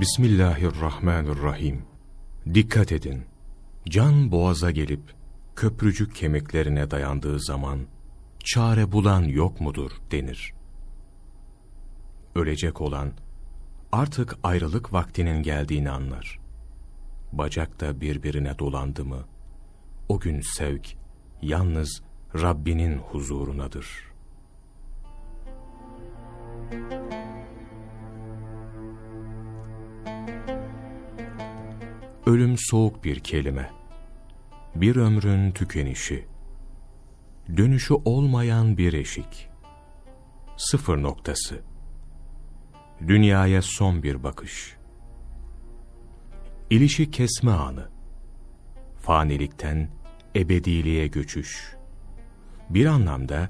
Bismillahirrahmanirrahim. Dikkat edin. Can boğaza gelip köprücük kemiklerine dayandığı zaman çare bulan yok mudur denir. Ölecek olan artık ayrılık vaktinin geldiğini anlar. Bacak da birbirine dolandı mı o gün sevk yalnız Rabbinin huzurunadır. Ölüm soğuk bir kelime. Bir ömrün tükenişi. Dönüşü olmayan bir eşik. Sıfır noktası. Dünyaya son bir bakış. İlişi kesme anı. Fanilikten ebediliğe göçüş. Bir anlamda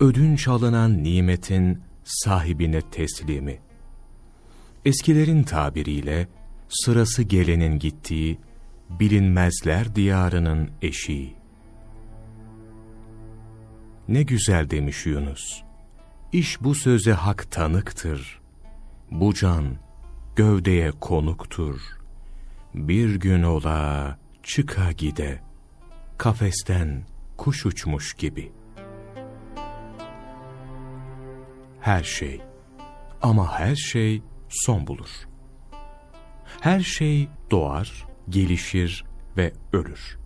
ödünç alınan nimetin sahibine teslimi. Eskilerin tabiriyle sırası gelenin gittiği bilinmezler diyarının eşiği. Ne güzel demiş Yunus. İş bu söze hak tanıktır. Bu can gövdeye konuktur. Bir gün ola çıka gide, kafesten kuş uçmuş gibi. Her şey ama her şey son bulur. Her şey doğar, gelişir ve ölür.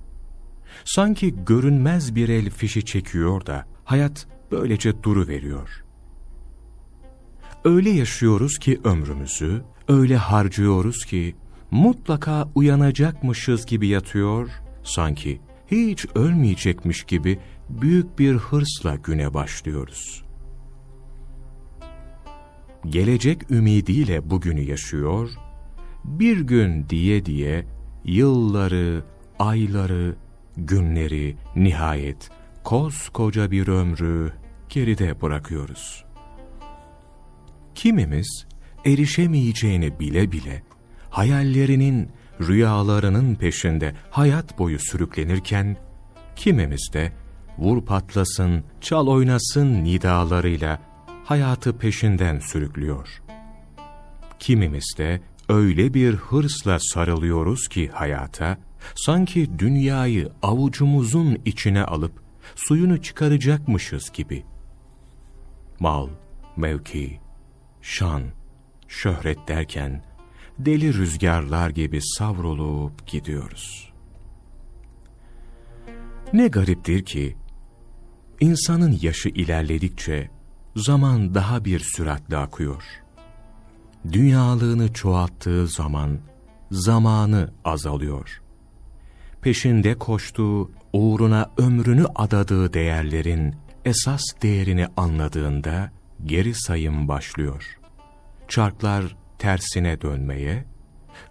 Sanki görünmez bir el fişi çekiyor da hayat böylece duru veriyor. Öyle yaşıyoruz ki ömrümüzü, öyle harcıyoruz ki mutlaka uyanacakmışız gibi yatıyor, sanki hiç ölmeyecekmiş gibi büyük bir hırsla güne başlıyoruz. Gelecek ümidiyle bugünü yaşıyor, bir gün diye diye yılları, ayları, günleri nihayet koskoca bir ömrü geride bırakıyoruz. Kimimiz erişemeyeceğini bile bile hayallerinin, rüyalarının peşinde hayat boyu sürüklenirken, kimimiz de vur patlasın, çal oynasın nidalarıyla hayatı peşinden sürüklüyor. Kimimiz de öyle bir hırsla sarılıyoruz ki hayata, sanki dünyayı avucumuzun içine alıp suyunu çıkaracakmışız gibi. Mal, mevki, şan, şöhret derken deli rüzgarlar gibi savrulup gidiyoruz. Ne gariptir ki, insanın yaşı ilerledikçe zaman daha bir süratle akıyor. Dünyalığını çoğalttığı zaman zamanı azalıyor. Peşinde koştuğu, uğruna ömrünü adadığı değerlerin esas değerini anladığında geri sayım başlıyor. Çarklar tersine dönmeye,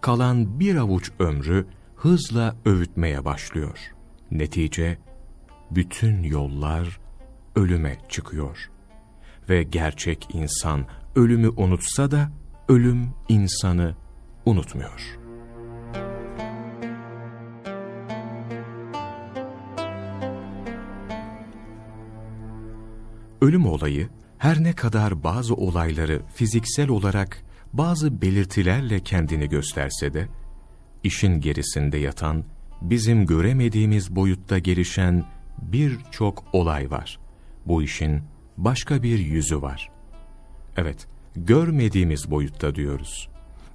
kalan bir avuç ömrü hızla övütmeye başlıyor. Netice, bütün yollar ölüme çıkıyor. Ve gerçek insan ölümü unutsa da ölüm insanı unutmuyor. Ölüm olayı her ne kadar bazı olayları fiziksel olarak bazı belirtilerle kendini gösterse de, işin gerisinde yatan, bizim göremediğimiz boyutta gelişen birçok olay var. Bu işin başka bir yüzü var. Evet, görmediğimiz boyutta diyoruz.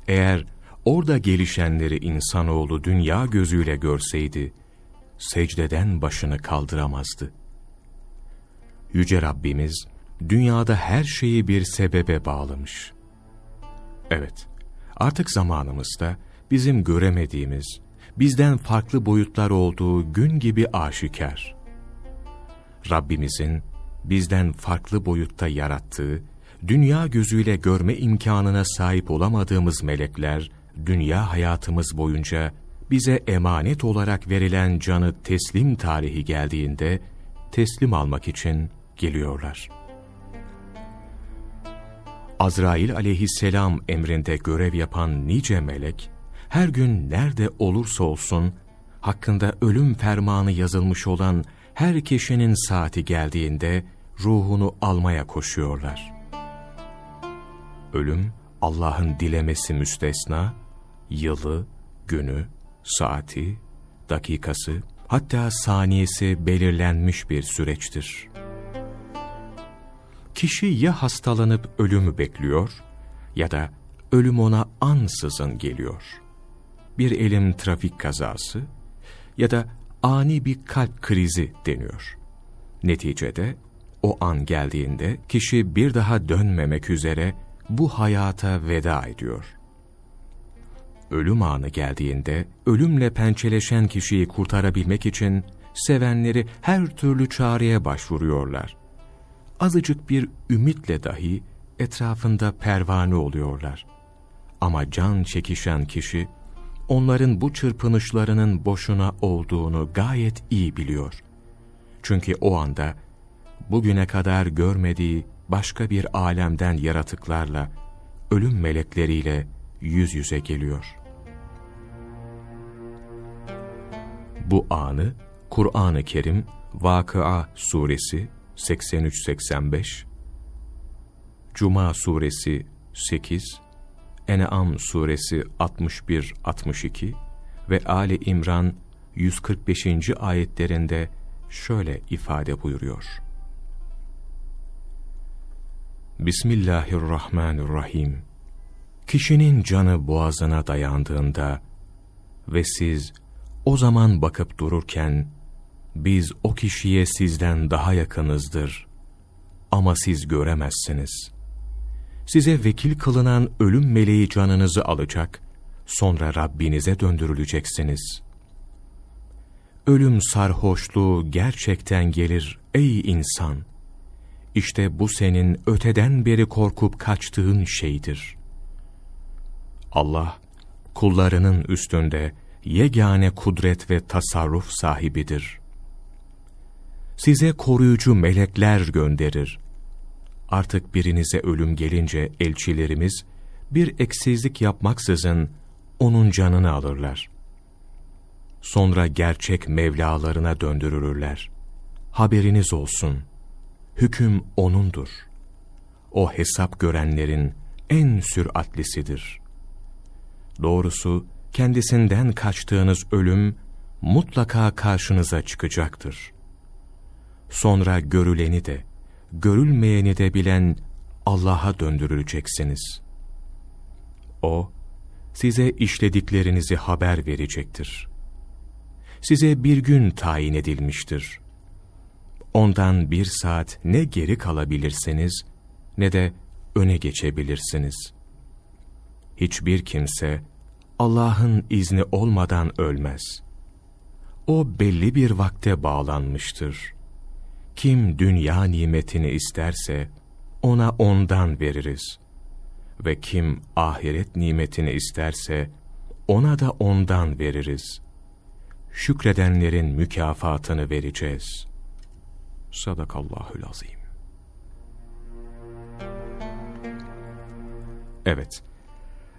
Eğer orada gelişenleri insanoğlu dünya gözüyle görseydi, secdeden başını kaldıramazdı. Yüce Rabbimiz, dünyada her şeyi bir sebebe bağlamış. Evet, artık zamanımızda bizim göremediğimiz, bizden farklı boyutlar olduğu gün gibi aşikar. Rabbimizin bizden farklı boyutta yarattığı, dünya gözüyle görme imkanına sahip olamadığımız melekler, dünya hayatımız boyunca bize emanet olarak verilen canı teslim tarihi geldiğinde, teslim almak için geliyorlar. Azrail aleyhisselam emrinde görev yapan nice melek, her gün nerede olursa olsun, hakkında ölüm fermanı yazılmış olan her kişinin saati geldiğinde ruhunu almaya koşuyorlar. Ölüm Allah'ın dilemesi müstesna, yılı, günü, saati, dakikası, hatta saniyesi belirlenmiş bir süreçtir. Kişi ya hastalanıp ölümü bekliyor ya da ölüm ona ansızın geliyor. Bir elim trafik kazası ya da ani bir kalp krizi deniyor. Neticede o an geldiğinde kişi bir daha dönmemek üzere bu hayata veda ediyor. Ölüm anı geldiğinde ölümle pençeleşen kişiyi kurtarabilmek için sevenleri her türlü çareye başvuruyorlar. Azıcık bir ümitle dahi etrafında pervane oluyorlar. Ama can çekişen kişi onların bu çırpınışlarının boşuna olduğunu gayet iyi biliyor. Çünkü o anda bugüne kadar görmediği başka bir alemden yaratıklarla, ölüm melekleriyle yüz yüze geliyor. Bu anı Kur'an-ı Kerim Vakıa Suresi 83-85, Cuma Suresi 8, En'am Suresi 61-62 ve Ali İmran 145. ayetlerinde şöyle ifade buyuruyor. Bismillahirrahmanirrahim. Kişinin canı boğazına dayandığında ve siz o zaman bakıp dururken, biz o kişiye sizden daha yakınızdır ama siz göremezsiniz. Size vekil kılınan ölüm meleği canınızı alacak, sonra Rabbinize döndürüleceksiniz. Ölüm sarhoşluğu gerçekten gelir ey insan. İşte bu senin öteden beri korkup kaçtığın şeydir. Allah, kullarının üstünde yegane kudret ve tasarruf sahibidir. Size koruyucu melekler gönderir. Artık birinize ölüm gelince elçilerimiz, bir eksizlik yapmaksızın onun canını alırlar. Sonra gerçek Mevlalarına döndürülürler. Haberiniz olsun.'' Hüküm O'nundur. O hesap görenlerin en süratlisidir. Doğrusu kendisinden kaçtığınız ölüm mutlaka karşınıza çıkacaktır. Sonra görüleni de, görülmeyeni de bilen Allah'a döndürüleceksiniz. O, size işlediklerinizi haber verecektir. Size bir gün tayin edilmiştir ondan bir saat ne geri kalabilirsiniz ne de öne geçebilirsiniz. Hiçbir kimse Allah'ın izni olmadan ölmez. O belli bir vakte bağlanmıştır. Kim dünya nimetini isterse ona ondan veririz. Ve kim ahiret nimetini isterse ona da ondan veririz. Şükredenlerin mükafatını vereceğiz.'' Sadakallahül azim. Evet,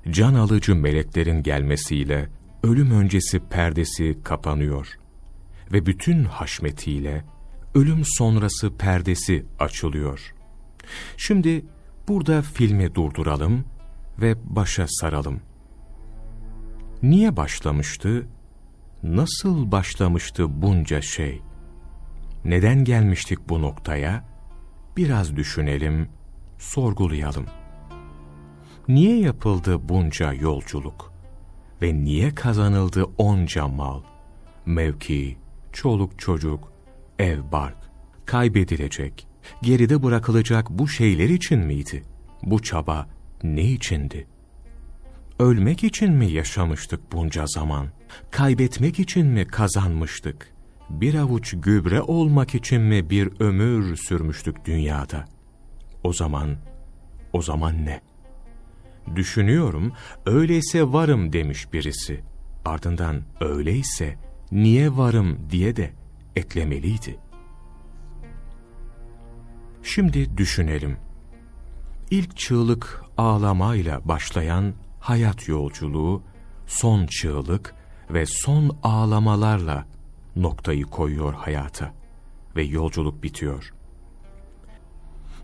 can alıcı meleklerin gelmesiyle ölüm öncesi perdesi kapanıyor ve bütün haşmetiyle ölüm sonrası perdesi açılıyor. Şimdi burada filmi durduralım ve başa saralım. Niye başlamıştı? Nasıl başlamıştı bunca şey? Neden gelmiştik bu noktaya? Biraz düşünelim, sorgulayalım. Niye yapıldı bunca yolculuk? Ve niye kazanıldı onca mal, mevki, çoluk çocuk, ev bark, kaybedilecek, geride bırakılacak bu şeyler için miydi? Bu çaba ne içindi? Ölmek için mi yaşamıştık bunca zaman? Kaybetmek için mi kazanmıştık? Bir avuç gübre olmak için mi bir ömür sürmüştük dünyada? O zaman, o zaman ne? Düşünüyorum, öyleyse varım demiş birisi. Ardından öyleyse niye varım diye de eklemeliydi. Şimdi düşünelim. İlk çığlık ağlamayla başlayan hayat yolculuğu, son çığlık ve son ağlamalarla noktayı koyuyor hayata ve yolculuk bitiyor.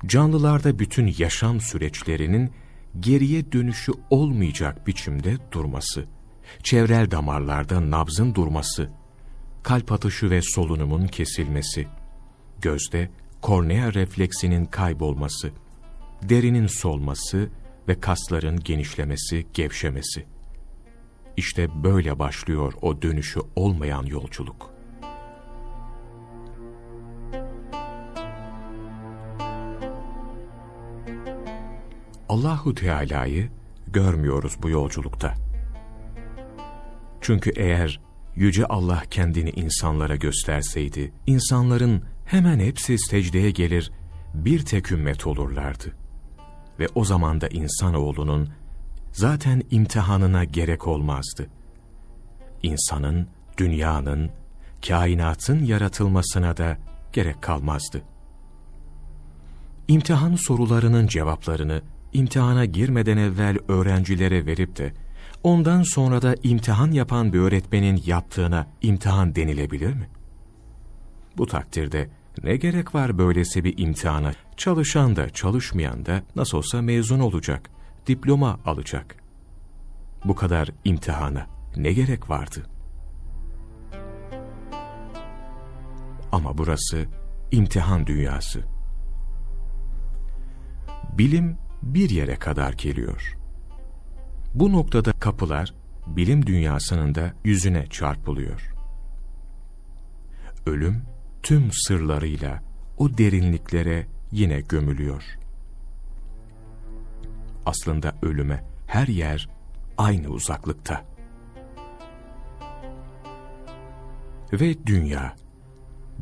Canlılarda bütün yaşam süreçlerinin geriye dönüşü olmayacak biçimde durması, çevrel damarlarda nabzın durması, kalp atışı ve solunumun kesilmesi, gözde kornea refleksinin kaybolması, derinin solması ve kasların genişlemesi, gevşemesi. İşte böyle başlıyor o dönüşü olmayan yolculuk. Allahu Teala'yı görmüyoruz bu yolculukta. Çünkü eğer Yüce Allah kendini insanlara gösterseydi, insanların hemen hepsi secdeye gelir, bir tek ümmet olurlardı. Ve o zaman da insanoğlunun zaten imtihanına gerek olmazdı. İnsanın, dünyanın, kainatın yaratılmasına da gerek kalmazdı. İmtihan sorularının cevaplarını imtihana girmeden evvel öğrencilere verip de ondan sonra da imtihan yapan bir öğretmenin yaptığına imtihan denilebilir mi? Bu takdirde ne gerek var böylesi bir imtihana? Çalışan da çalışmayan da nasıl olsa mezun olacak, diploma alacak. Bu kadar imtihana ne gerek vardı? Ama burası imtihan dünyası. Bilim bir yere kadar geliyor. Bu noktada kapılar bilim dünyasının da yüzüne çarpılıyor. Ölüm tüm sırlarıyla o derinliklere yine gömülüyor. Aslında ölüme her yer aynı uzaklıkta. Ve dünya,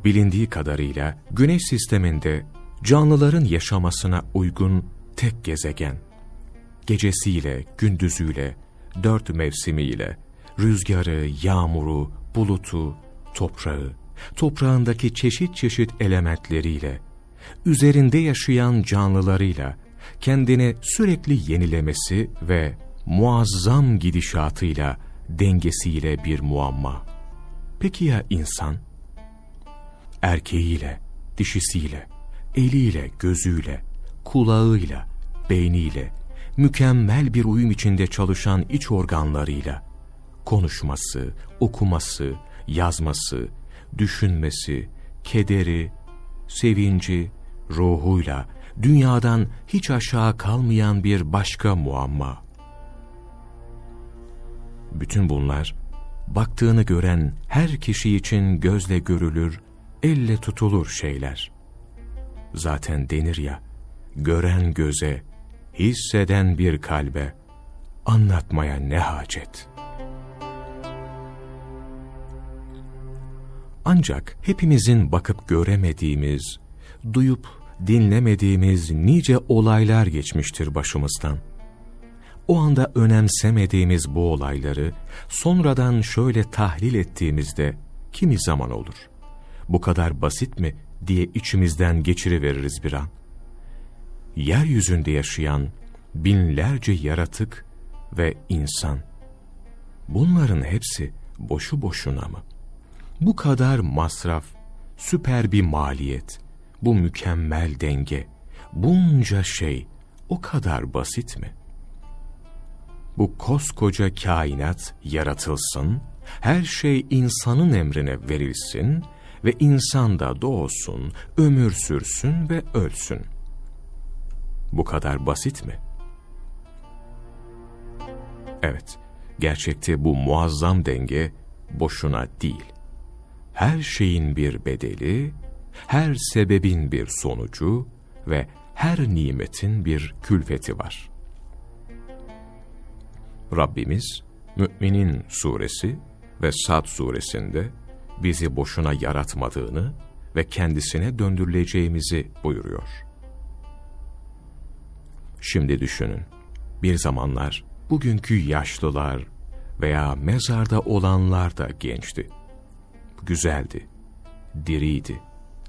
bilindiği kadarıyla güneş sisteminde canlıların yaşamasına uygun tek gezegen. Gecesiyle, gündüzüyle, dört mevsimiyle, rüzgarı, yağmuru, bulutu, toprağı, toprağındaki çeşit çeşit elementleriyle, üzerinde yaşayan canlılarıyla, kendini sürekli yenilemesi ve muazzam gidişatıyla, dengesiyle bir muamma. Peki ya insan? Erkeğiyle, dişisiyle, eliyle, gözüyle, kulağıyla, beyniyle, mükemmel bir uyum içinde çalışan iç organlarıyla, konuşması, okuması, yazması, düşünmesi, kederi, sevinci, ruhuyla, dünyadan hiç aşağı kalmayan bir başka muamma. Bütün bunlar, baktığını gören her kişi için gözle görülür, elle tutulur şeyler. Zaten denir ya, gören göze, hisseden bir kalbe, anlatmaya ne hacet? Ancak hepimizin bakıp göremediğimiz, duyup dinlemediğimiz nice olaylar geçmiştir başımızdan. O anda önemsemediğimiz bu olayları sonradan şöyle tahlil ettiğimizde kimi zaman olur. Bu kadar basit mi diye içimizden geçiriveririz bir an yeryüzünde yaşayan binlerce yaratık ve insan. Bunların hepsi boşu boşuna mı? Bu kadar masraf, süper bir maliyet, bu mükemmel denge, bunca şey o kadar basit mi? Bu koskoca kainat yaratılsın, her şey insanın emrine verilsin ve insan da doğsun, ömür sürsün ve ölsün bu kadar basit mi? Evet, gerçekte bu muazzam denge boşuna değil. Her şeyin bir bedeli, her sebebin bir sonucu ve her nimetin bir külfeti var. Rabbimiz, Müminin suresi ve Sad suresinde bizi boşuna yaratmadığını ve kendisine döndürüleceğimizi buyuruyor. Şimdi düşünün, bir zamanlar bugünkü yaşlılar veya mezarda olanlar da gençti. Güzeldi, diriydi,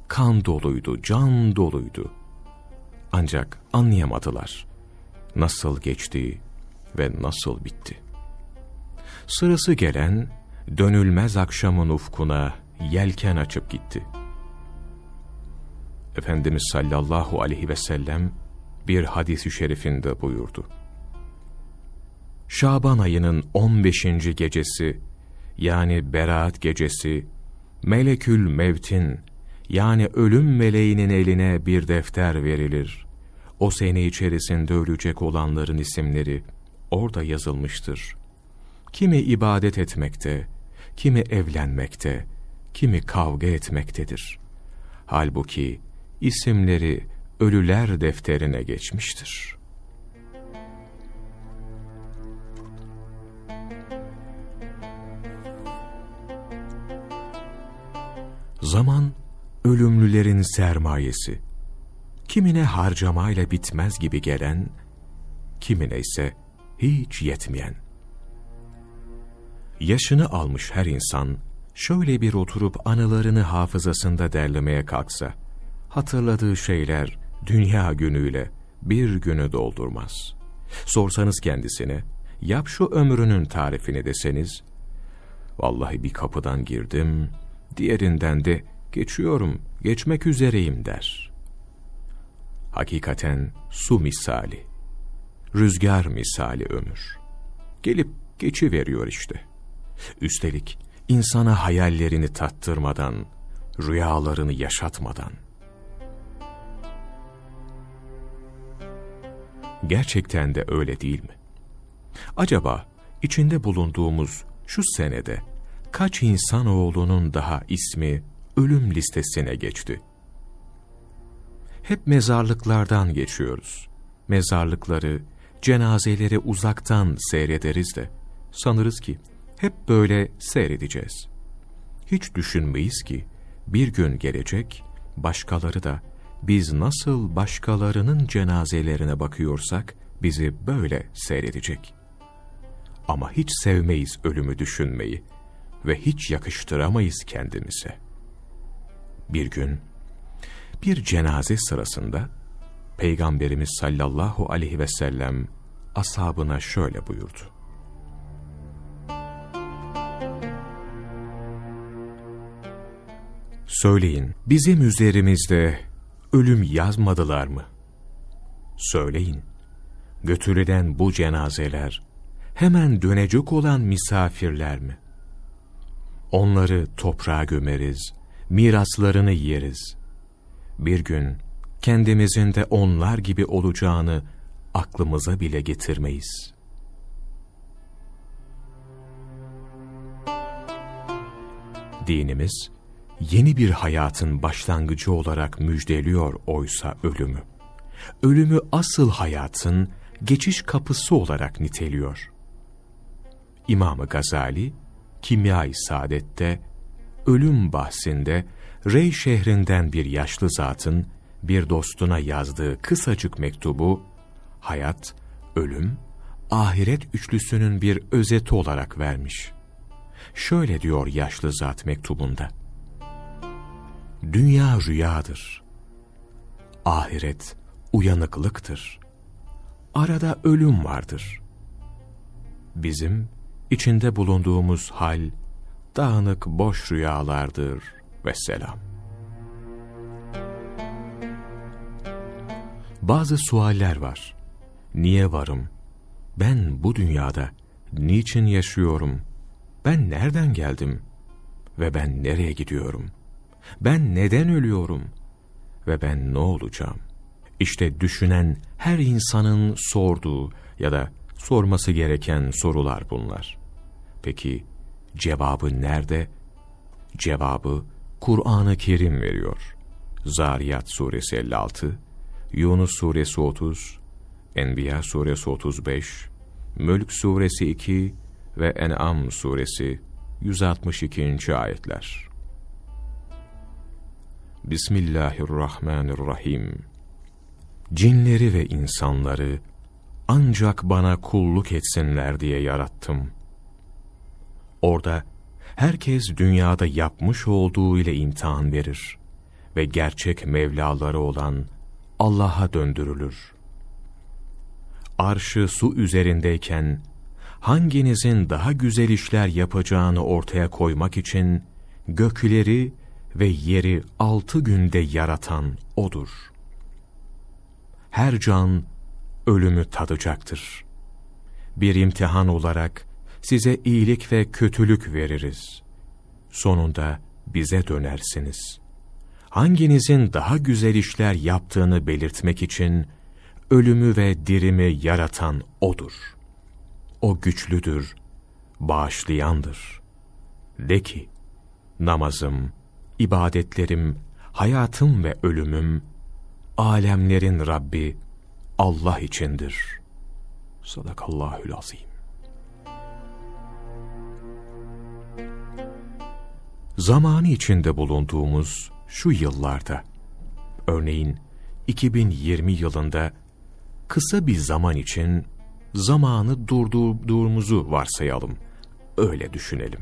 kan doluydu, can doluydu. Ancak anlayamadılar nasıl geçti ve nasıl bitti. Sırası gelen dönülmez akşamın ufkuna yelken açıp gitti. Efendimiz sallallahu aleyhi ve sellem bir hadisi şerifinde buyurdu. Şaban ayının 15. gecesi yani Berat gecesi Melekül Mevt'in yani ölüm meleğinin eline bir defter verilir. O sene içerisinde ölecek olanların isimleri orada yazılmıştır. Kimi ibadet etmekte, kimi evlenmekte, kimi kavga etmektedir. Halbuki isimleri ölüler defterine geçmiştir. Zaman ölümlülerin sermayesi. Kimine harcamayla bitmez gibi gelen, kimine ise hiç yetmeyen. Yaşını almış her insan, şöyle bir oturup anılarını hafızasında derlemeye kalksa, hatırladığı şeyler dünya günüyle bir günü doldurmaz. Sorsanız kendisine, yap şu ömrünün tarifini deseniz, vallahi bir kapıdan girdim, diğerinden de geçiyorum, geçmek üzereyim der. Hakikaten su misali, rüzgar misali ömür. Gelip geçi veriyor işte. Üstelik insana hayallerini tattırmadan, rüyalarını yaşatmadan. Gerçekten de öyle değil mi? Acaba içinde bulunduğumuz şu senede kaç insanoğlunun daha ismi ölüm listesine geçti? Hep mezarlıklardan geçiyoruz. Mezarlıkları, cenazeleri uzaktan seyrederiz de sanırız ki hep böyle seyredeceğiz. Hiç düşünmeyiz ki bir gün gelecek başkaları da biz nasıl başkalarının cenazelerine bakıyorsak bizi böyle seyredecek. Ama hiç sevmeyiz ölümü düşünmeyi ve hiç yakıştıramayız kendimize. Bir gün bir cenaze sırasında Peygamberimiz sallallahu aleyhi ve sellem ashabına şöyle buyurdu. Söyleyin, bizim üzerimizde ölüm yazmadılar mı? Söyleyin, götürülen bu cenazeler hemen dönecek olan misafirler mi? Onları toprağa gömeriz, miraslarını yeriz. Bir gün kendimizin de onlar gibi olacağını aklımıza bile getirmeyiz. Dinimiz, yeni bir hayatın başlangıcı olarak müjdeliyor oysa ölümü. Ölümü asıl hayatın geçiş kapısı olarak niteliyor. İmam-ı Gazali, Kimya-i Saadet'te, ölüm bahsinde Rey şehrinden bir yaşlı zatın bir dostuna yazdığı kısacık mektubu, hayat, ölüm, ahiret üçlüsünün bir özeti olarak vermiş. Şöyle diyor yaşlı zat mektubunda, Dünya rüyadır. Ahiret uyanıklıktır. Arada ölüm vardır. Bizim içinde bulunduğumuz hal dağınık boş rüyalardır ve selam. Bazı sualler var. Niye varım? Ben bu dünyada niçin yaşıyorum? Ben nereden geldim? Ve ben nereye gidiyorum? Ben neden ölüyorum? Ve ben ne olacağım? İşte düşünen her insanın sorduğu ya da sorması gereken sorular bunlar. Peki cevabı nerede? Cevabı Kur'an-ı Kerim veriyor. Zariyat suresi 56, Yunus suresi 30, Enbiya suresi 35, Mülk suresi 2 ve En'am suresi 162. ayetler. Bismillahirrahmanirrahim. Cinleri ve insanları ancak bana kulluk etsinler diye yarattım. Orada herkes dünyada yapmış olduğu ile imtihan verir ve gerçek Mevlaları olan Allah'a döndürülür. Arşı su üzerindeyken hanginizin daha güzel işler yapacağını ortaya koymak için gökleri ve yeri altı günde yaratan O'dur. Her can ölümü tadacaktır. bir imtihan olarak size iyilik ve kötülük veririz. Sonunda bize dönersiniz. Hanginizin daha güzel işler yaptığını belirtmek için ölümü ve dirimi yaratan O'dur. O güçlüdür, bağışlayandır. De ki, namazım, ibadetlerim, hayatım ve ölümüm, alemlerin Rabbi Allah içindir. Sadakallahül azim. Zamanı içinde bulunduğumuz şu yıllarda, örneğin 2020 yılında kısa bir zaman için zamanı durdurduğumuzu varsayalım. Öyle düşünelim.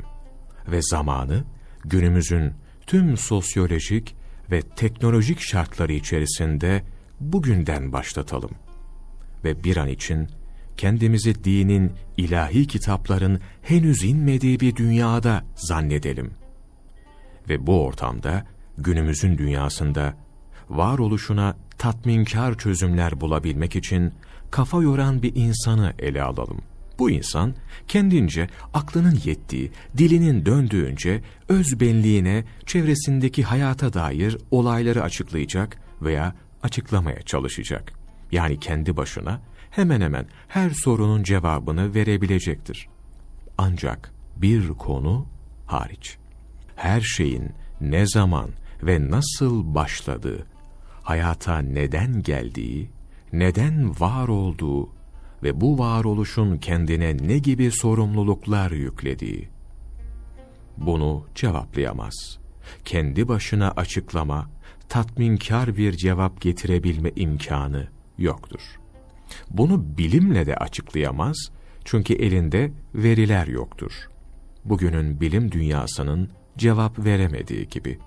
Ve zamanı günümüzün tüm sosyolojik ve teknolojik şartları içerisinde bugünden başlatalım. Ve bir an için kendimizi dinin, ilahi kitapların henüz inmediği bir dünyada zannedelim. Ve bu ortamda günümüzün dünyasında varoluşuna tatminkar çözümler bulabilmek için kafa yoran bir insanı ele alalım. Bu insan kendince aklının yettiği, dilinin döndüğünce öz benliğine, çevresindeki hayata dair olayları açıklayacak veya açıklamaya çalışacak. Yani kendi başına hemen hemen her sorunun cevabını verebilecektir. Ancak bir konu hariç. Her şeyin ne zaman ve nasıl başladığı, hayata neden geldiği, neden var olduğu ve bu varoluşun kendine ne gibi sorumluluklar yüklediği. Bunu cevaplayamaz. Kendi başına açıklama, tatminkar bir cevap getirebilme imkanı yoktur. Bunu bilimle de açıklayamaz çünkü elinde veriler yoktur. Bugünün bilim dünyasının cevap veremediği gibi.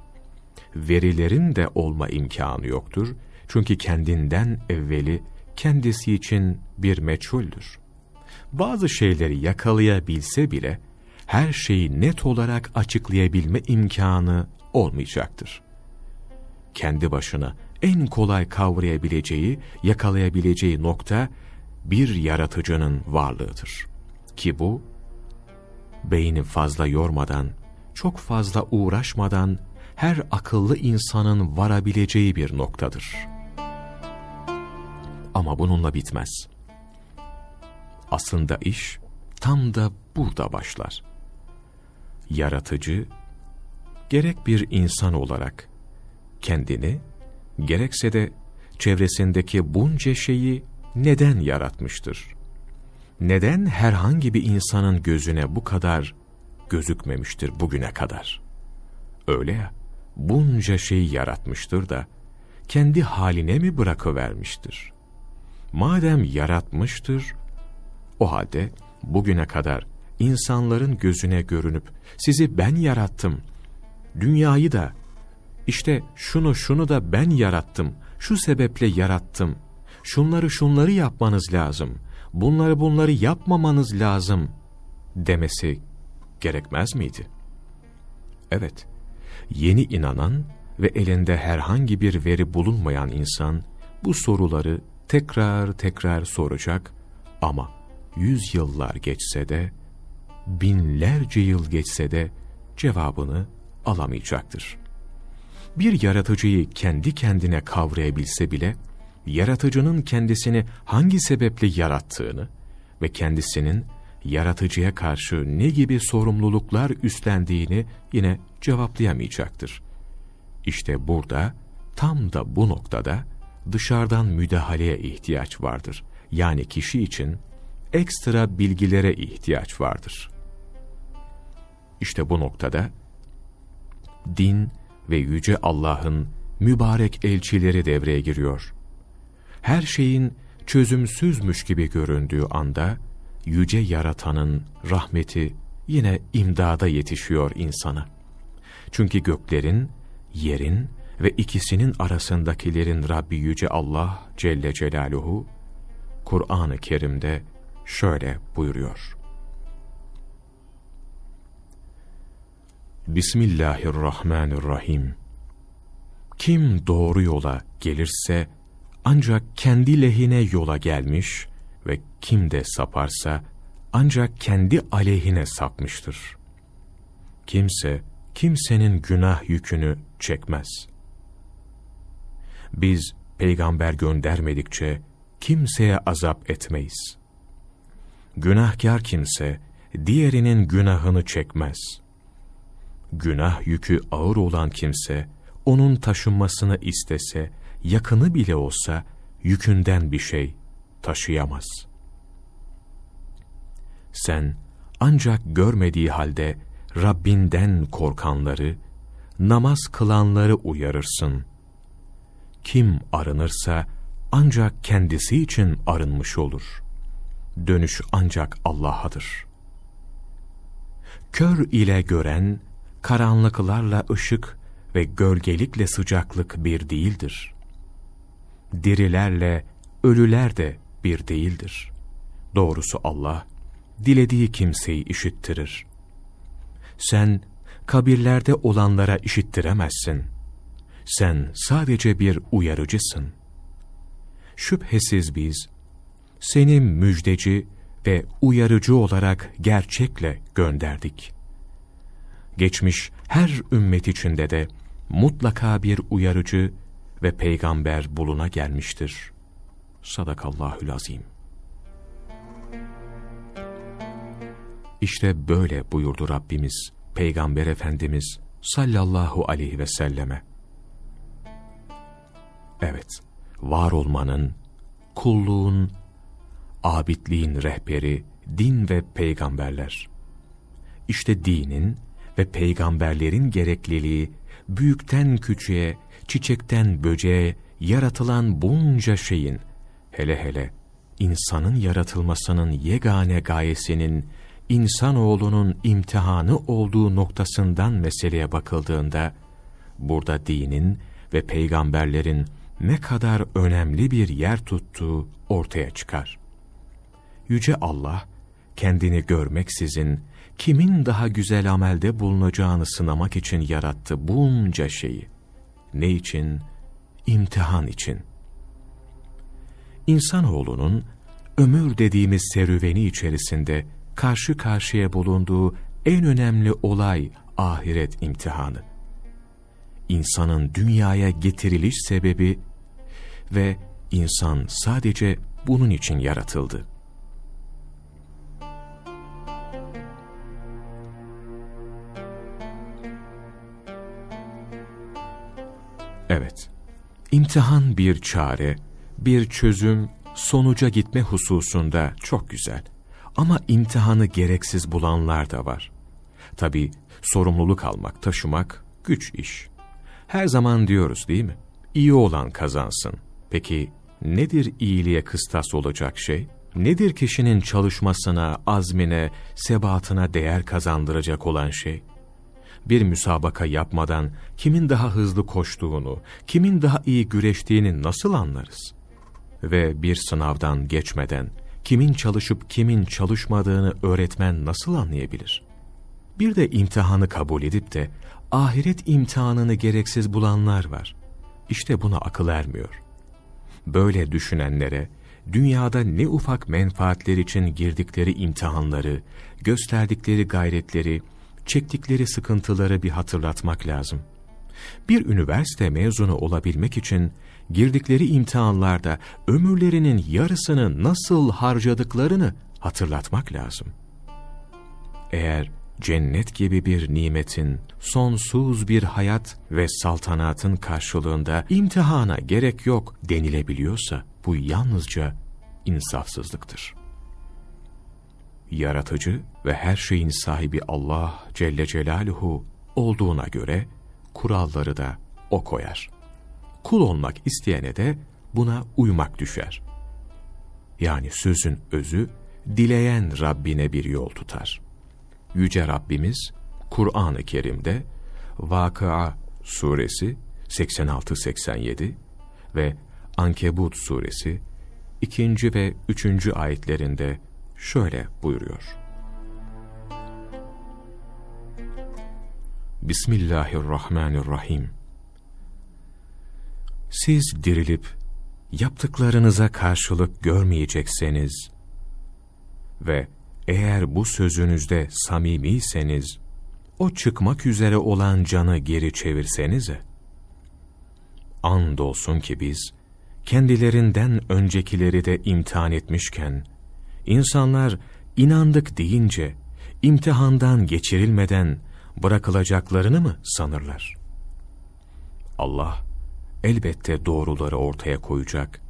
Verilerin de olma imkanı yoktur çünkü kendinden evveli kendisi için bir meçhuldür. Bazı şeyleri yakalayabilse bile her şeyi net olarak açıklayabilme imkanı olmayacaktır. Kendi başına en kolay kavrayabileceği, yakalayabileceği nokta bir yaratıcının varlığıdır. Ki bu, beyni fazla yormadan, çok fazla uğraşmadan her akıllı insanın varabileceği bir noktadır.'' Ama bununla bitmez. Aslında iş tam da burada başlar. Yaratıcı, gerek bir insan olarak kendini, gerekse de çevresindeki bunca şeyi neden yaratmıştır? Neden herhangi bir insanın gözüne bu kadar gözükmemiştir bugüne kadar? Öyle ya, bunca şeyi yaratmıştır da, kendi haline mi bırakıvermiştir? Madem yaratmıştır, o halde bugüne kadar insanların gözüne görünüp sizi ben yarattım, dünyayı da işte şunu şunu da ben yarattım, şu sebeple yarattım, şunları şunları yapmanız lazım, bunları bunları yapmamanız lazım demesi gerekmez miydi? Evet, yeni inanan ve elinde herhangi bir veri bulunmayan insan bu soruları tekrar tekrar soracak ama yüz yıllar geçse de, binlerce yıl geçse de cevabını alamayacaktır. Bir yaratıcıyı kendi kendine kavrayabilse bile, yaratıcının kendisini hangi sebeple yarattığını ve kendisinin yaratıcıya karşı ne gibi sorumluluklar üstlendiğini yine cevaplayamayacaktır. İşte burada, tam da bu noktada, dışarıdan müdahaleye ihtiyaç vardır. Yani kişi için ekstra bilgilere ihtiyaç vardır. İşte bu noktada din ve yüce Allah'ın mübarek elçileri devreye giriyor. Her şeyin çözümsüzmüş gibi göründüğü anda yüce yaratanın rahmeti yine imdada yetişiyor insana. Çünkü göklerin, yerin ve ikisinin arasındakilerin Rabbi Yüce Allah Celle Celaluhu, Kur'an-ı Kerim'de şöyle buyuruyor. Bismillahirrahmanirrahim. Kim doğru yola gelirse ancak kendi lehine yola gelmiş ve kim de saparsa ancak kendi aleyhine sapmıştır. Kimse, kimsenin günah yükünü çekmez. Biz peygamber göndermedikçe kimseye azap etmeyiz. Günahkar kimse, diğerinin günahını çekmez. Günah yükü ağır olan kimse, onun taşınmasını istese, yakını bile olsa, yükünden bir şey taşıyamaz. Sen, ancak görmediği halde, Rabbinden korkanları, namaz kılanları uyarırsın. Kim arınırsa, ancak kendisi için arınmış olur. Dönüş ancak Allah'adır. Kör ile gören, karanlıklarla ışık ve gölgelikle sıcaklık bir değildir. Dirilerle ölüler de bir değildir. Doğrusu Allah, dilediği kimseyi işittirir. Sen, kabirlerde olanlara işittiremezsin. Sen sadece bir uyarıcısın. Şüphesiz biz, seni müjdeci ve uyarıcı olarak gerçekle gönderdik. Geçmiş her ümmet içinde de mutlaka bir uyarıcı ve peygamber buluna gelmiştir. Sadakallahül azim. İşte böyle buyurdu Rabbimiz, Peygamber Efendimiz sallallahu aleyhi ve selleme. Evet, var olmanın, kulluğun, abidliğin rehberi, din ve peygamberler. İşte dinin ve peygamberlerin gerekliliği, büyükten küçüğe, çiçekten böceğe, yaratılan bunca şeyin, hele hele insanın yaratılmasının yegane gayesinin, insanoğlunun imtihanı olduğu noktasından meseleye bakıldığında, burada dinin ve peygamberlerin ne kadar önemli bir yer tuttuğu ortaya çıkar. Yüce Allah, kendini görmeksizin kimin daha güzel amelde bulunacağını sınamak için yarattı bunca şeyi. Ne için? İmtihan için. İnsanoğlunun ömür dediğimiz serüveni içerisinde karşı karşıya bulunduğu en önemli olay ahiret imtihanı. İnsanın dünyaya getiriliş sebebi ve insan sadece bunun için yaratıldı. Evet, imtihan bir çare, bir çözüm, sonuca gitme hususunda çok güzel. Ama imtihanı gereksiz bulanlar da var. Tabi sorumluluk almak, taşımak güç iş. Her zaman diyoruz değil mi? İyi olan kazansın. Peki nedir iyiliğe kıstas olacak şey? Nedir kişinin çalışmasına, azmine, sebatına değer kazandıracak olan şey? Bir müsabaka yapmadan kimin daha hızlı koştuğunu, kimin daha iyi güreştiğini nasıl anlarız? Ve bir sınavdan geçmeden kimin çalışıp kimin çalışmadığını öğretmen nasıl anlayabilir? Bir de imtihanı kabul edip de ahiret imtihanını gereksiz bulanlar var. İşte buna akıl ermiyor. Böyle düşünenlere, dünyada ne ufak menfaatler için girdikleri imtihanları, gösterdikleri gayretleri, çektikleri sıkıntıları bir hatırlatmak lazım. Bir üniversite mezunu olabilmek için girdikleri imtihanlarda ömürlerinin yarısını nasıl harcadıklarını hatırlatmak lazım. Eğer cennet gibi bir nimetin, sonsuz bir hayat ve saltanatın karşılığında imtihana gerek yok denilebiliyorsa bu yalnızca insafsızlıktır. Yaratıcı ve her şeyin sahibi Allah Celle Celaluhu olduğuna göre kuralları da O koyar. Kul olmak isteyene de buna uymak düşer. Yani sözün özü, dileyen Rabbine bir yol tutar. Yüce Rabbimiz, Kur'an-ı Kerim'de Vakıa suresi 86-87 ve Ankebut suresi 2. ve 3. ayetlerinde şöyle buyuruyor. Bismillahirrahmanirrahim. Siz dirilip yaptıklarınıza karşılık görmeyecekseniz ve eğer bu sözünüzde samimiyseniz, o çıkmak üzere olan canı geri çevirsenize. Andolsun ki biz, kendilerinden öncekileri de imtihan etmişken, insanlar inandık deyince, imtihandan geçirilmeden bırakılacaklarını mı sanırlar? Allah, elbette doğruları ortaya koyacak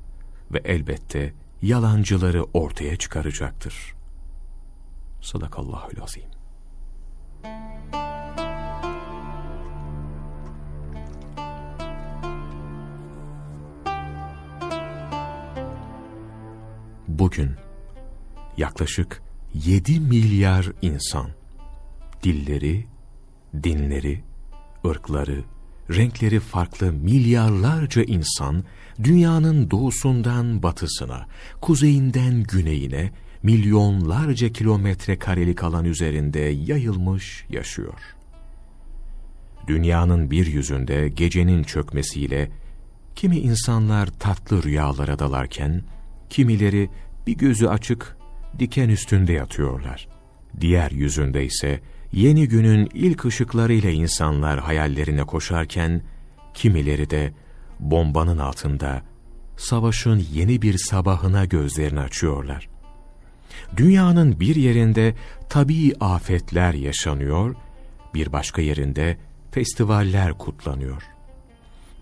ve elbette yalancıları ortaya çıkaracaktır. Sadakallahül azim. Bugün yaklaşık 7 milyar insan dilleri, dinleri, ırkları, renkleri farklı milyarlarca insan dünyanın doğusundan batısına, kuzeyinden güneyine milyonlarca kilometre karelik alan üzerinde yayılmış yaşıyor. Dünyanın bir yüzünde gecenin çökmesiyle kimi insanlar tatlı rüyalara dalarken, kimileri bir gözü açık diken üstünde yatıyorlar. Diğer yüzünde ise yeni günün ilk ışıklarıyla insanlar hayallerine koşarken, kimileri de bombanın altında savaşın yeni bir sabahına gözlerini açıyorlar. Dünyanın bir yerinde tabii afetler yaşanıyor, bir başka yerinde festivaller kutlanıyor.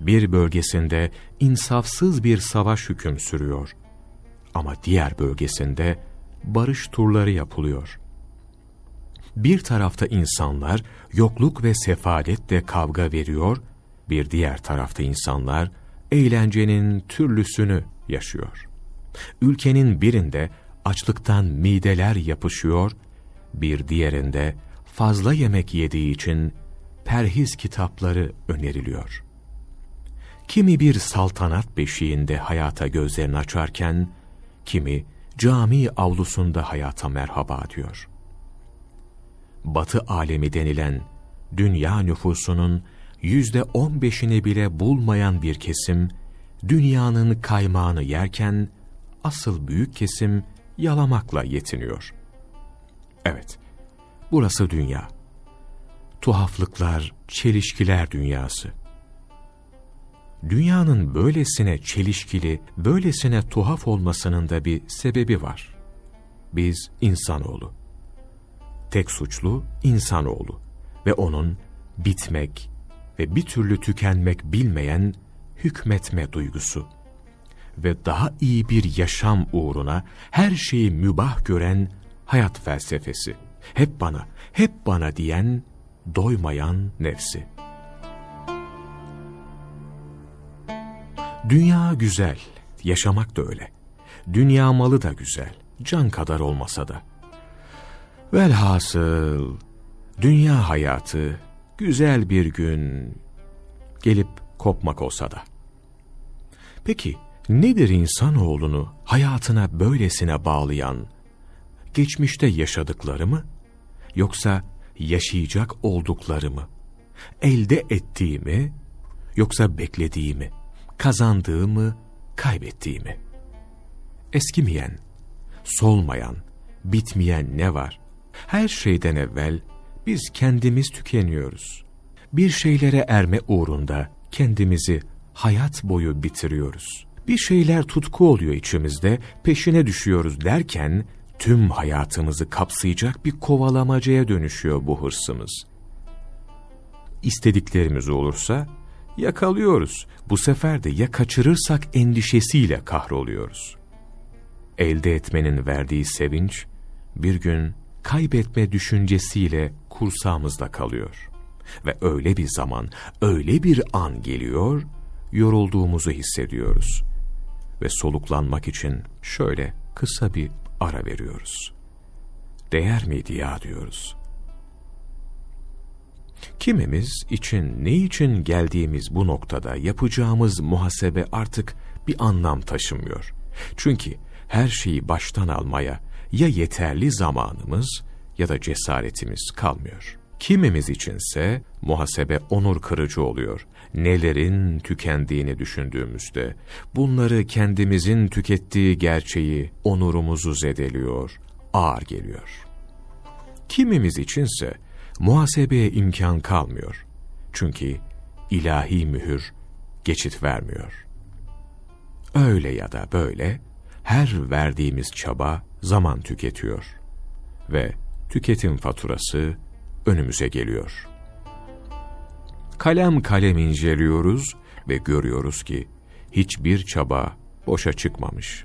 Bir bölgesinde insafsız bir savaş hüküm sürüyor. Ama diğer bölgesinde barış turları yapılıyor. Bir tarafta insanlar yokluk ve sefaletle kavga veriyor, bir diğer tarafta insanlar eğlencenin türlüsünü yaşıyor. Ülkenin birinde açlıktan mideler yapışıyor, bir diğerinde fazla yemek yediği için perhiz kitapları öneriliyor. Kimi bir saltanat beşiğinde hayata gözlerini açarken, kimi cami avlusunda hayata merhaba diyor. Batı alemi denilen dünya nüfusunun yüzde on beşini bile bulmayan bir kesim, dünyanın kaymağını yerken, asıl büyük kesim yalamakla yetiniyor. Evet, burası dünya. Tuhaflıklar, çelişkiler dünyası. Dünyanın böylesine çelişkili, böylesine tuhaf olmasının da bir sebebi var. Biz insanoğlu. Tek suçlu insanoğlu ve onun bitmek ve bir türlü tükenmek bilmeyen hükmetme duygusu ve daha iyi bir yaşam uğruna her şeyi mübah gören hayat felsefesi. Hep bana, hep bana diyen doymayan nefsi. Dünya güzel, yaşamak da öyle. Dünya malı da güzel, can kadar olmasa da. Velhasıl, dünya hayatı güzel bir gün gelip kopmak olsa da. Peki, nedir insanoğlunu hayatına böylesine bağlayan, geçmişte yaşadıkları mı, yoksa yaşayacak oldukları mı, elde ettiği mi, yoksa beklediği mi? kazandığı mı, kaybettiği mi? Eskimeyen, solmayan, bitmeyen ne var? Her şeyden evvel biz kendimiz tükeniyoruz. Bir şeylere erme uğrunda kendimizi hayat boyu bitiriyoruz. Bir şeyler tutku oluyor içimizde, peşine düşüyoruz derken tüm hayatımızı kapsayacak bir kovalamacaya dönüşüyor bu hırsımız. İstediklerimiz olursa yakalıyoruz. Bu sefer de ya kaçırırsak endişesiyle kahroluyoruz. Elde etmenin verdiği sevinç, bir gün kaybetme düşüncesiyle kursağımızda kalıyor. Ve öyle bir zaman, öyle bir an geliyor, yorulduğumuzu hissediyoruz. Ve soluklanmak için şöyle kısa bir ara veriyoruz. Değer miydi ya diyoruz. Kimimiz için ne için geldiğimiz bu noktada yapacağımız muhasebe artık bir anlam taşımıyor. Çünkü her şeyi baştan almaya ya yeterli zamanımız ya da cesaretimiz kalmıyor. Kimimiz içinse muhasebe onur kırıcı oluyor. Nelerin tükendiğini düşündüğümüzde bunları kendimizin tükettiği gerçeği onurumuzu zedeliyor, ağır geliyor. Kimimiz içinse muhasebeye imkan kalmıyor. Çünkü ilahi mühür geçit vermiyor. Öyle ya da böyle her verdiğimiz çaba zaman tüketiyor ve tüketim faturası önümüze geliyor. Kalem kalem inceliyoruz ve görüyoruz ki hiçbir çaba boşa çıkmamış.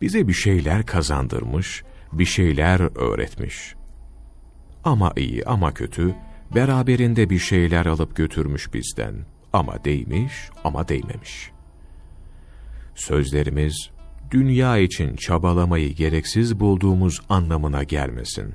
Bize bir şeyler kazandırmış, bir şeyler öğretmiş. Ama iyi ama kötü, beraberinde bir şeyler alıp götürmüş bizden. Ama değmiş ama değmemiş. Sözlerimiz, dünya için çabalamayı gereksiz bulduğumuz anlamına gelmesin.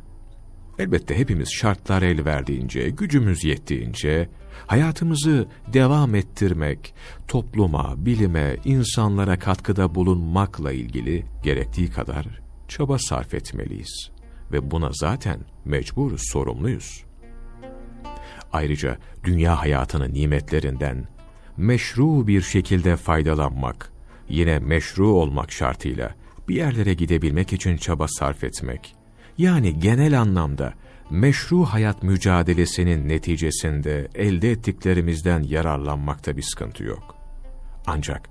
Elbette hepimiz şartlar el verdiğince, gücümüz yettiğince, hayatımızı devam ettirmek, topluma, bilime, insanlara katkıda bulunmakla ilgili gerektiği kadar çaba sarf etmeliyiz. Ve buna zaten mecburuz, sorumluyuz. Ayrıca dünya hayatının nimetlerinden meşru bir şekilde faydalanmak, yine meşru olmak şartıyla bir yerlere gidebilmek için çaba sarf etmek, yani genel anlamda meşru hayat mücadelesinin neticesinde elde ettiklerimizden yararlanmakta bir sıkıntı yok. Ancak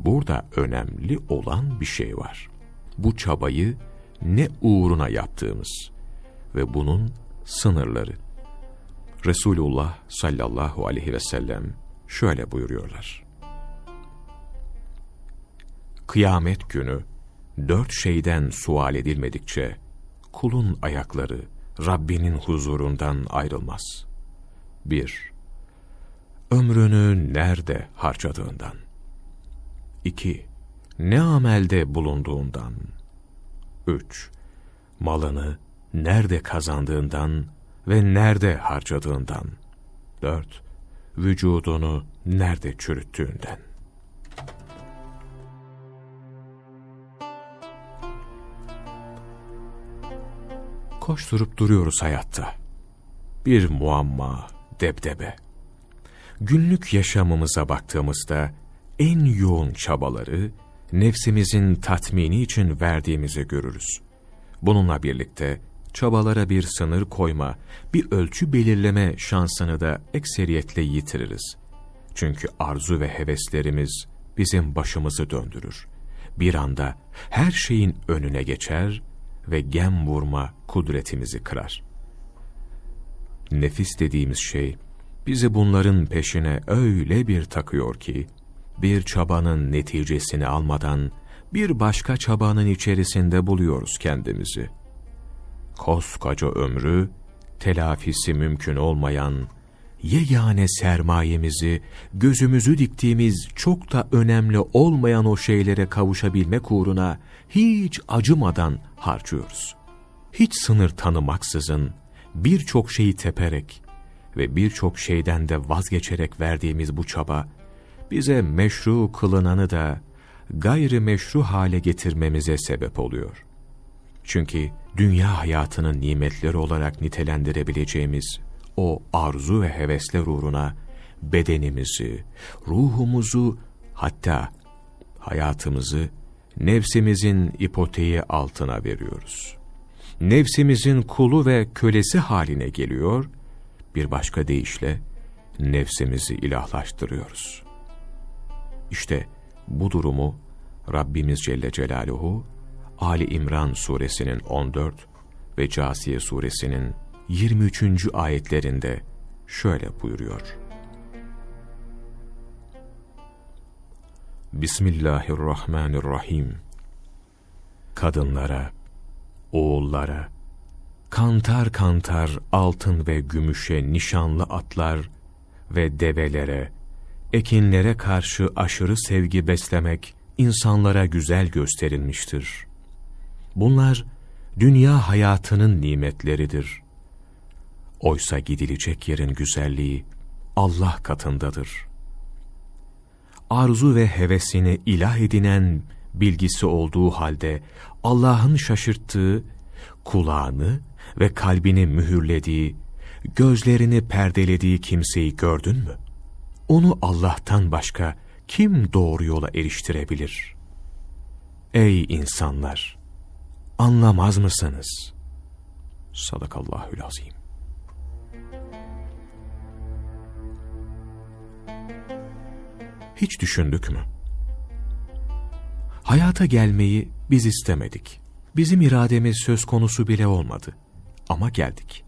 burada önemli olan bir şey var. Bu çabayı ne uğruna yaptığımız ve bunun sınırları. Resulullah sallallahu aleyhi ve sellem şöyle buyuruyorlar. Kıyamet günü dört şeyden sual edilmedikçe kulun ayakları Rabbinin huzurundan ayrılmaz. 1. Ömrünü nerede harcadığından. 2. Ne amelde bulunduğundan. 3. Malını nerede kazandığından ve nerede harcadığından. 4. Vücudunu nerede çürüttüğünden. Koşturup duruyoruz hayatta. Bir muamma, debdebe. Günlük yaşamımıza baktığımızda en yoğun çabaları nefsimizin tatmini için verdiğimizi görürüz. Bununla birlikte çabalara bir sınır koyma, bir ölçü belirleme şansını da ekseriyetle yitiririz. Çünkü arzu ve heveslerimiz bizim başımızı döndürür. Bir anda her şeyin önüne geçer ve gem vurma kudretimizi kırar. Nefis dediğimiz şey, bizi bunların peşine öyle bir takıyor ki, bir çabanın neticesini almadan, bir başka çabanın içerisinde buluyoruz kendimizi. Koskoca ömrü, telafisi mümkün olmayan, yegane sermayemizi, gözümüzü diktiğimiz çok da önemli olmayan o şeylere kavuşabilmek uğruna hiç acımadan harcıyoruz. Hiç sınır tanımaksızın birçok şeyi teperek ve birçok şeyden de vazgeçerek verdiğimiz bu çaba, bize meşru kılınanı da gayri meşru hale getirmemize sebep oluyor. Çünkü dünya hayatının nimetleri olarak nitelendirebileceğimiz o arzu ve hevesler uğruna bedenimizi, ruhumuzu hatta hayatımızı nefsimizin ipoteği altına veriyoruz. Nefsimizin kulu ve kölesi haline geliyor, bir başka deyişle nefsimizi ilahlaştırıyoruz. İşte bu durumu Rabbimiz Celle Celaluhu Ali İmran suresinin 14 ve Casiye suresinin 23. ayetlerinde şöyle buyuruyor. Bismillahirrahmanirrahim. Kadınlara, oğullara, kantar kantar altın ve gümüşe nişanlı atlar ve develere, ekinlere karşı aşırı sevgi beslemek insanlara güzel gösterilmiştir. Bunlar dünya hayatının nimetleridir. Oysa gidilecek yerin güzelliği Allah katındadır. Arzu ve hevesini ilah edinen bilgisi olduğu halde Allah'ın şaşırttığı, kulağını ve kalbini mühürlediği, gözlerini perdelediği kimseyi gördün mü? Onu Allah'tan başka kim doğru yola eriştirebilir? Ey insanlar! Anlamaz mısınız? Sadakallahül Hiç düşündük mü? Hayata gelmeyi biz istemedik. Bizim irademiz söz konusu bile olmadı. Ama geldik.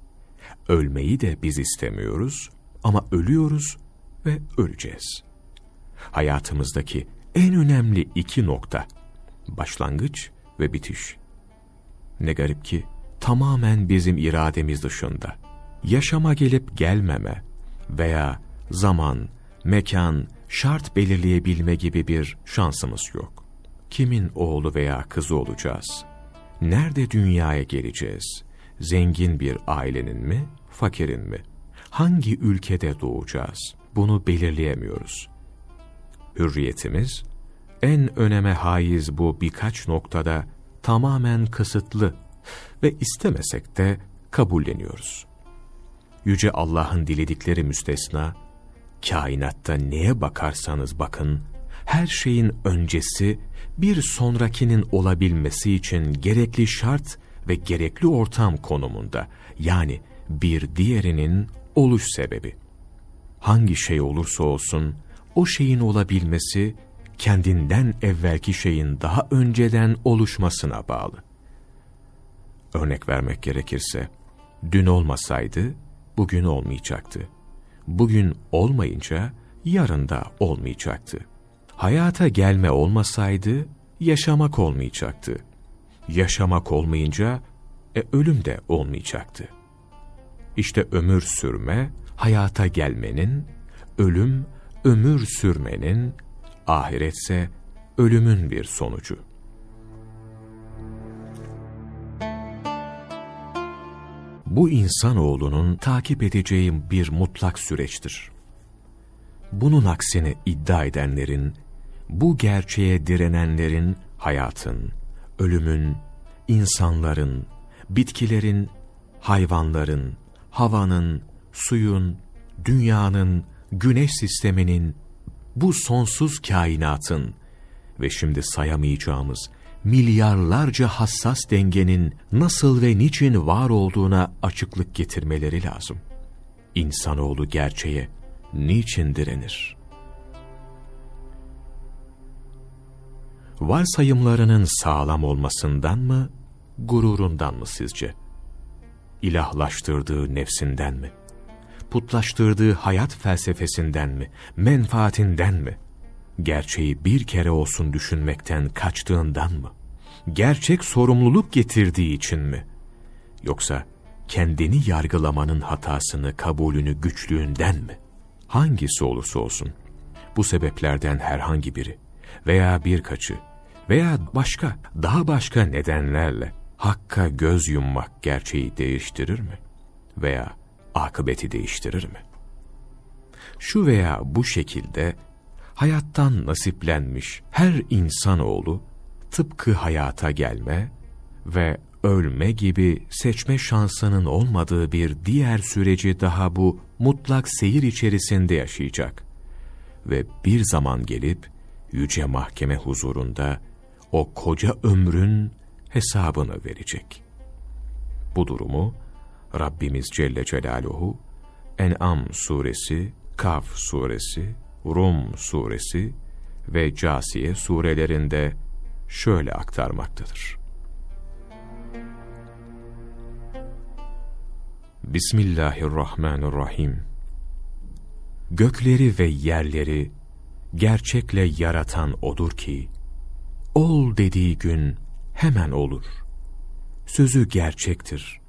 Ölmeyi de biz istemiyoruz ama ölüyoruz ve öleceğiz. Hayatımızdaki en önemli iki nokta, başlangıç ve bitiş. Ne garip ki tamamen bizim irademiz dışında. Yaşama gelip gelmeme veya zaman, mekan, şart belirleyebilme gibi bir şansımız yok. Kimin oğlu veya kızı olacağız? Nerede dünyaya geleceğiz? Zengin bir ailenin mi, fakirin mi? Hangi ülkede doğacağız? Bunu belirleyemiyoruz. Hürriyetimiz, en öneme haiz bu birkaç noktada tamamen kısıtlı ve istemesek de kabulleniyoruz. Yüce Allah'ın diledikleri müstesna, kainatta neye bakarsanız bakın, her şeyin öncesi bir sonrakinin olabilmesi için gerekli şart ve gerekli ortam konumunda, yani bir diğerinin oluş sebebi. Hangi şey olursa olsun, o şeyin olabilmesi, kendinden evvelki şeyin daha önceden oluşmasına bağlı. Örnek vermek gerekirse, dün olmasaydı, bugün olmayacaktı. Bugün olmayınca, yarın da olmayacaktı. Hayata gelme olmasaydı, yaşamak olmayacaktı. Yaşamak olmayınca, e, ölüm de olmayacaktı. İşte ömür sürme, hayata gelmenin, ölüm, ömür sürmenin, ahiretse ölümün bir sonucu. Bu insanoğlunun takip edeceği bir mutlak süreçtir. Bunun aksine iddia edenlerin, bu gerçeğe direnenlerin hayatın, ölümün, insanların, bitkilerin, hayvanların, havanın, suyun, dünyanın, güneş sisteminin, bu sonsuz kainatın ve şimdi sayamayacağımız milyarlarca hassas dengenin nasıl ve niçin var olduğuna açıklık getirmeleri lazım. İnsanoğlu gerçeğe niçin direnir? Varsayımlarının sağlam olmasından mı, gururundan mı sizce? İlahlaştırdığı nefsinden mi? Putlaştırdığı hayat felsefesinden mi, menfaatinden mi? Gerçeği bir kere olsun düşünmekten kaçtığından mı? Gerçek sorumluluk getirdiği için mi? Yoksa kendini yargılamanın hatasını, kabulünü güçlüğünden mi? Hangisi olursa olsun, bu sebeplerden herhangi biri veya birkaçı veya başka, daha başka nedenlerle hakka göz yummak gerçeği değiştirir mi? Veya akıbeti değiştirir mi? Şu veya bu şekilde hayattan nasiplenmiş her insanoğlu tıpkı hayata gelme ve ölme gibi seçme şansının olmadığı bir diğer süreci daha bu mutlak seyir içerisinde yaşayacak. Ve bir zaman gelip yüce mahkeme huzurunda o koca ömrün hesabını verecek. Bu durumu Rabbimiz Celle Celaluhu En'am suresi, Kaf suresi Rum suresi ve Casiye surelerinde şöyle aktarmaktadır. Bismillahirrahmanirrahim. Gökleri ve yerleri gerçekle yaratan O'dur ki, ol dediği gün hemen olur. Sözü gerçektir.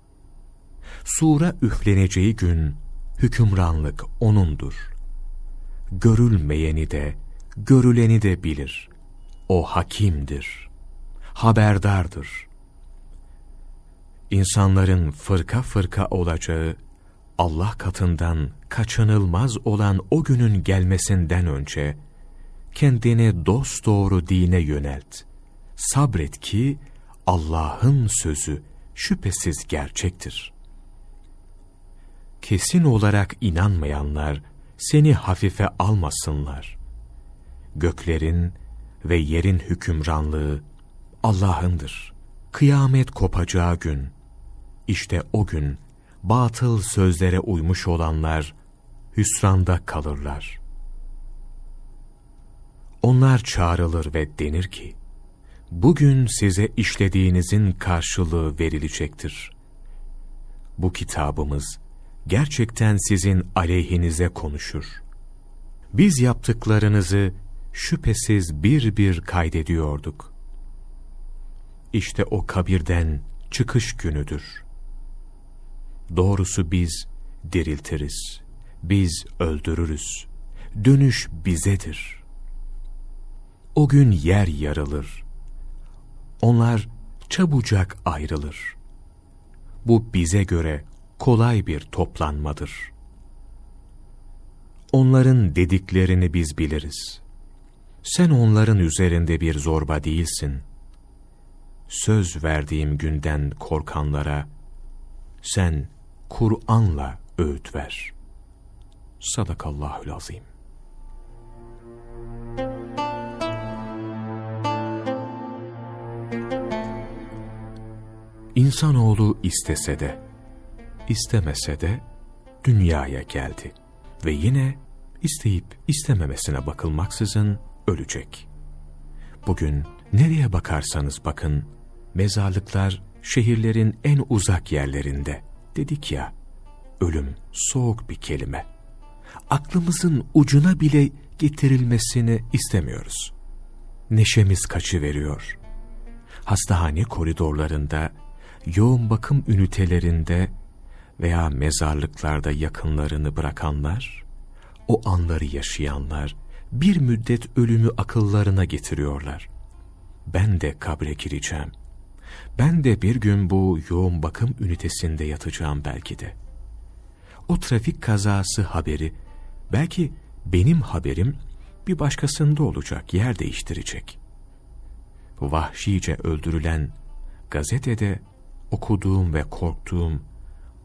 Sura üfleneceği gün hükümranlık O'nundur görülmeyeni de, görüleni de bilir. O hakimdir, haberdardır. İnsanların fırka fırka olacağı, Allah katından kaçınılmaz olan o günün gelmesinden önce, kendini dosdoğru dine yönelt. Sabret ki, Allah'ın sözü şüphesiz gerçektir. Kesin olarak inanmayanlar, seni hafife almasınlar. Göklerin ve yerin hükümranlığı Allah'ındır. Kıyamet kopacağı gün, İşte o gün batıl sözlere uymuş olanlar hüsranda kalırlar. Onlar çağrılır ve denir ki, bugün size işlediğinizin karşılığı verilecektir. Bu kitabımız gerçekten sizin aleyhinize konuşur. Biz yaptıklarınızı şüphesiz bir bir kaydediyorduk. İşte o kabirden çıkış günüdür. Doğrusu biz diriltiriz, biz öldürürüz, dönüş bizedir. O gün yer yarılır, onlar çabucak ayrılır. Bu bize göre kolay bir toplanmadır. Onların dediklerini biz biliriz. Sen onların üzerinde bir zorba değilsin. Söz verdiğim günden korkanlara, sen Kur'an'la öğüt ver. Sadakallahül azim. İnsanoğlu istese de, istemese de dünyaya geldi ve yine isteyip istememesine bakılmaksızın ölecek. Bugün nereye bakarsanız bakın, mezarlıklar şehirlerin en uzak yerlerinde. Dedik ya, ölüm soğuk bir kelime. Aklımızın ucuna bile getirilmesini istemiyoruz. Neşemiz kaçıveriyor. Hastahane koridorlarında, yoğun bakım ünitelerinde veya mezarlıklarda yakınlarını bırakanlar, o anları yaşayanlar, bir müddet ölümü akıllarına getiriyorlar. Ben de kabre gireceğim. Ben de bir gün bu yoğun bakım ünitesinde yatacağım belki de. O trafik kazası haberi, belki benim haberim bir başkasında olacak, yer değiştirecek. Vahşice öldürülen, gazetede okuduğum ve korktuğum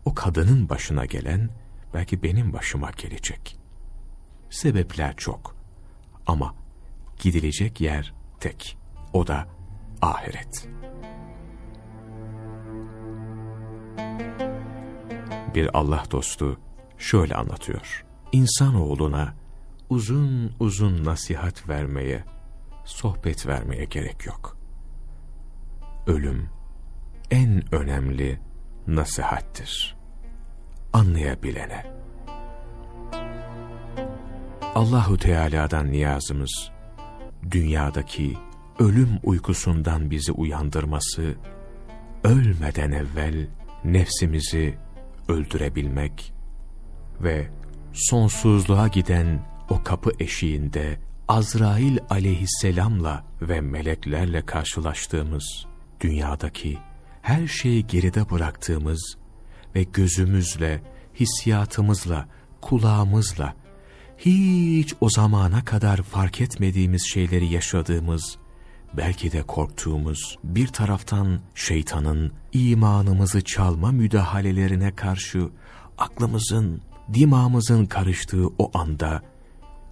o kadının başına gelen, belki benim başıma gelecek. Sebepler çok. Ama gidilecek yer tek. O da ahiret. Bir Allah dostu şöyle anlatıyor. İnsanoğluna uzun uzun nasihat vermeye, sohbet vermeye gerek yok. Ölüm en önemli nasihattir. Anlayabilene. Allahu Teala'dan niyazımız dünyadaki ölüm uykusundan bizi uyandırması, ölmeden evvel nefsimizi öldürebilmek ve sonsuzluğa giden o kapı eşiğinde Azrail aleyhisselamla ve meleklerle karşılaştığımız dünyadaki her şeyi geride bıraktığımız ve gözümüzle, hissiyatımızla, kulağımızla hiç o zamana kadar fark etmediğimiz şeyleri yaşadığımız, belki de korktuğumuz, bir taraftan şeytanın imanımızı çalma müdahalelerine karşı aklımızın, dimağımızın karıştığı o anda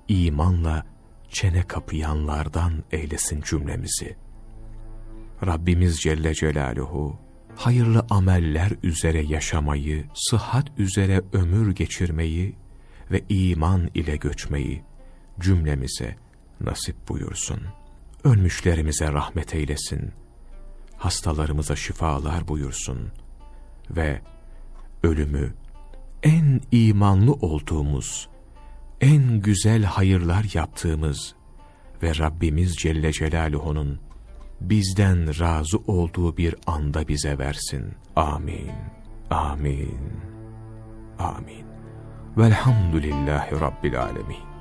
imanla çene kapıyanlardan eylesin cümlemizi. Rabbimiz Celle Celaluhu hayırlı ameller üzere yaşamayı, sıhhat üzere ömür geçirmeyi ve iman ile göçmeyi cümlemize nasip buyursun. Ölmüşlerimize rahmet eylesin. Hastalarımıza şifalar buyursun. Ve ölümü en imanlı olduğumuz, en güzel hayırlar yaptığımız ve Rabbimiz Celle Celaluhu'nun bizden razı olduğu bir anda bize versin. Amin. Amin. Amin. Velhamdülillahi Rabbil Alemin.